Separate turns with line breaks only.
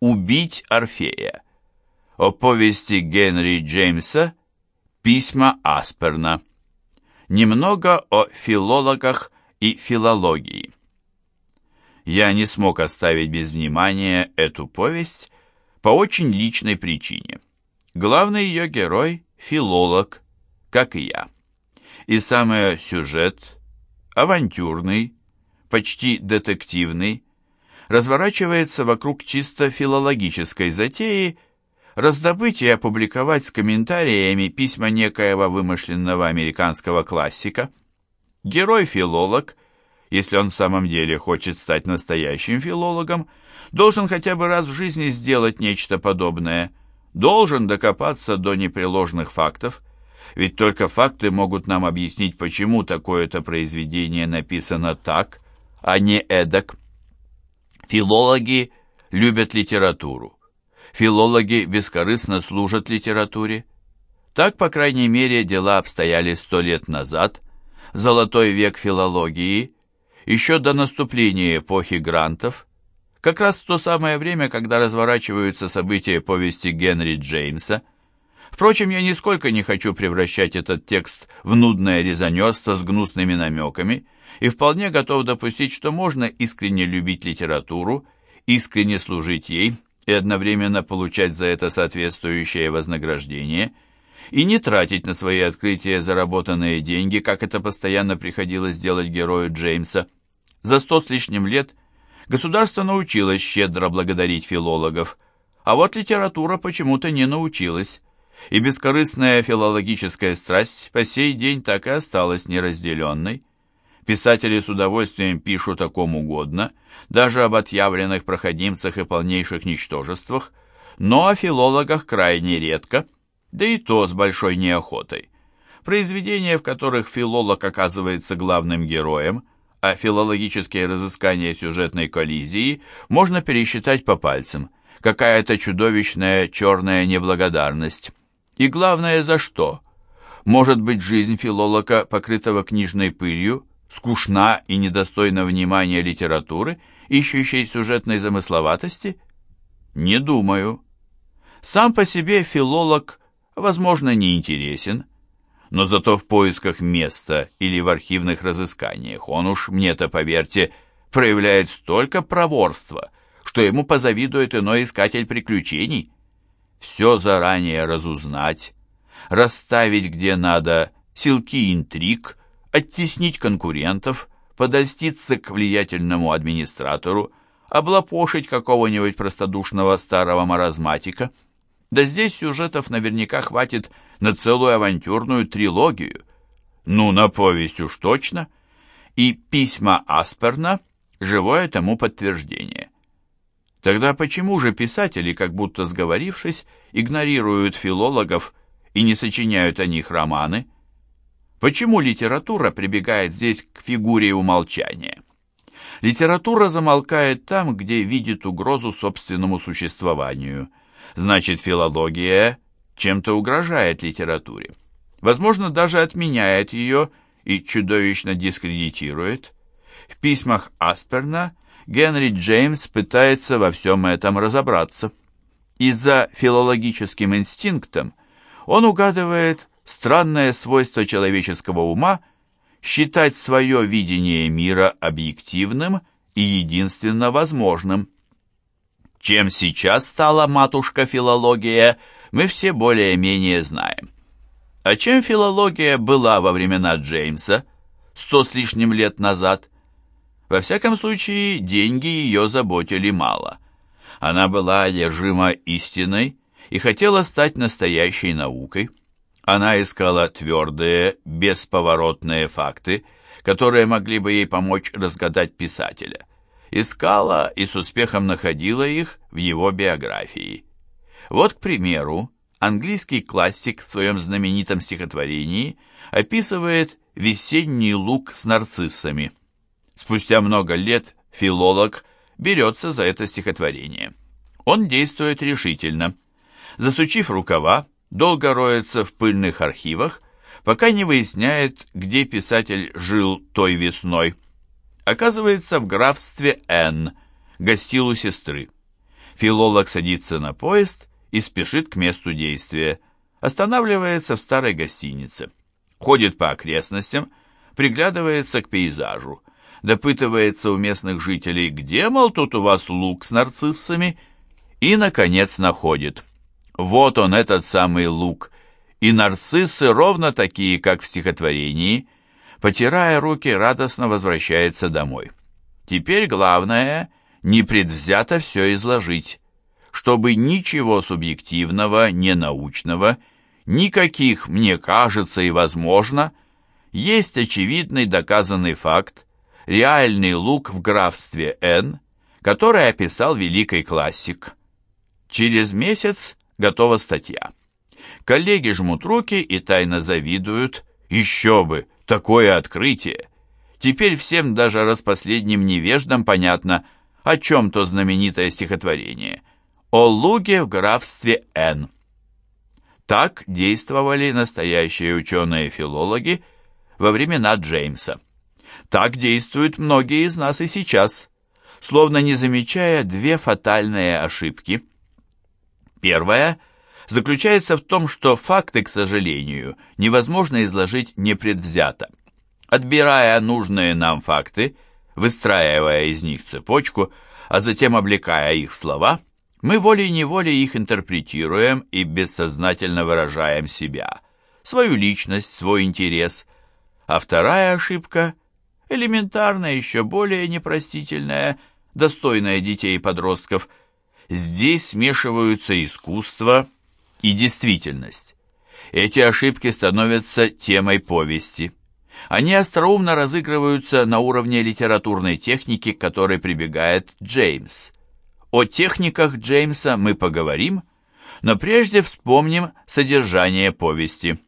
«Убить Орфея». О повести Генри Джеймса «Письма Асперна». Немного о филологах и филологии. Я не смог оставить без внимания эту повесть по очень личной причине. Главный ее герой – филолог, как и я. И самый сюжет – авантюрный, почти детективный, разворачивается вокруг чисто филологической затеи раздобыть и опубликовать с комментариями письма некоего вымышленного американского классика. Герой-филолог, если он в самом деле хочет стать настоящим филологом, должен хотя бы раз в жизни сделать нечто подобное, должен докопаться до непреложных фактов, ведь только факты могут нам объяснить, почему такое-то произведение написано так, а не эдак. Филологи любят литературу. Филологи бескорыстно служат литературе. Так, по крайней мере, дела обстояли сто лет назад, золотой век филологии, еще до наступления эпохи грантов, как раз в то самое время, когда разворачиваются события повести Генри Джеймса. Впрочем, я нисколько не хочу превращать этот текст в нудное резонерство с гнусными намеками – и вполне готов допустить, что можно искренне любить литературу, искренне служить ей и одновременно получать за это соответствующее вознаграждение, и не тратить на свои открытия заработанные деньги, как это постоянно приходилось делать герою Джеймса. За сто с лишним лет государство научилось щедро благодарить филологов, а вот литература почему-то не научилась, и бескорыстная филологическая страсть по сей день так и осталась неразделенной. Писатели с удовольствием пишут о ком угодно, даже об отъявленных проходимцах и полнейших ничтожествах, но о филологах крайне редко, да и то с большой неохотой. Произведения, в которых филолог оказывается главным героем, а филологические разыскания сюжетной коллизии можно пересчитать по пальцам. Какая-то чудовищная черная неблагодарность. И главное, за что? Может быть, жизнь филолога, покрытого книжной пылью, скучна и недостойна внимания литературы, ищущей сюжетной замысловатости? Не думаю. Сам по себе филолог, возможно, не интересен, но зато в поисках места или в архивных разысканиях он уж, мне-то поверьте, проявляет столько проворства, что ему позавидует иной искатель приключений. Все заранее разузнать, расставить где надо силки интриг, оттеснить конкурентов, подольститься к влиятельному администратору, облапошить какого-нибудь простодушного старого маразматика. Да здесь сюжетов наверняка хватит на целую авантюрную трилогию. Ну, на повесть уж точно. И письма Асперна – живое тому подтверждение. Тогда почему же писатели, как будто сговорившись, игнорируют филологов и не сочиняют о них романы – Почему литература прибегает здесь к фигуре умолчания? Литература замолкает там, где видит угрозу собственному существованию. Значит, филология чем-то угрожает литературе. Возможно, даже отменяет ее и чудовищно дискредитирует. В письмах Асперна Генри Джеймс пытается во всем этом разобраться. И за филологическим инстинктом он угадывает странное свойство человеческого ума считать свое видение мира объективным и единственно возможным. Чем сейчас стала матушка-филология, мы все более-менее знаем. А чем филология была во времена Джеймса, сто с лишним лет назад? Во всяком случае, деньги ее заботили мало. Она была одержима истиной и хотела стать настоящей наукой. Она искала твердые, бесповоротные факты, которые могли бы ей помочь разгадать писателя. Искала и с успехом находила их в его биографии. Вот, к примеру, английский классик в своем знаменитом стихотворении описывает весенний луг с нарциссами. Спустя много лет филолог берется за это стихотворение. Он действует решительно. Засучив рукава, долго роется в пыльных архивах, пока не выясняет, где писатель жил той весной. Оказывается, в графстве Н, гостил у сестры. Филолог садится на поезд и спешит к месту действия, останавливается в старой гостинице, ходит по окрестностям, приглядывается к пейзажу, допытывается у местных жителей, где, мол, тут у вас лук с нарциссами, и, наконец, находит. Вот он, этот самый лук, и нарциссы ровно такие, как в стихотворении, потирая руки, радостно возвращается домой. Теперь главное — непредвзято все изложить, чтобы ничего субъективного, ненаучного, никаких «мне кажется» и «возможно», есть очевидный доказанный факт, реальный лук в графстве Н, который описал великий классик. Через месяц готова статья. Коллеги жмут руки и тайно завидуют. Еще бы, такое открытие! Теперь всем даже распоследним невеждам понятно, о чем то знаменитое стихотворение. О луге в графстве Н. Так действовали настоящие ученые-филологи во времена Джеймса. Так действуют многие из нас и сейчас, словно не замечая две фатальные ошибки. Первая заключается в том, что факты, к сожалению, невозможно изложить непредвзято. Отбирая нужные нам факты, выстраивая из них цепочку, а затем облекая их в слова, мы волей-неволей их интерпретируем и бессознательно выражаем себя, свою личность, свой интерес. А вторая ошибка – элементарная, еще более непростительная, достойная детей и подростков. Здесь смешиваются искусство и действительность. Эти ошибки становятся темой повести. Они остроумно разыгрываются на уровне литературной техники, к которой прибегает Джеймс. О техниках Джеймса мы поговорим, но прежде вспомним содержание повести –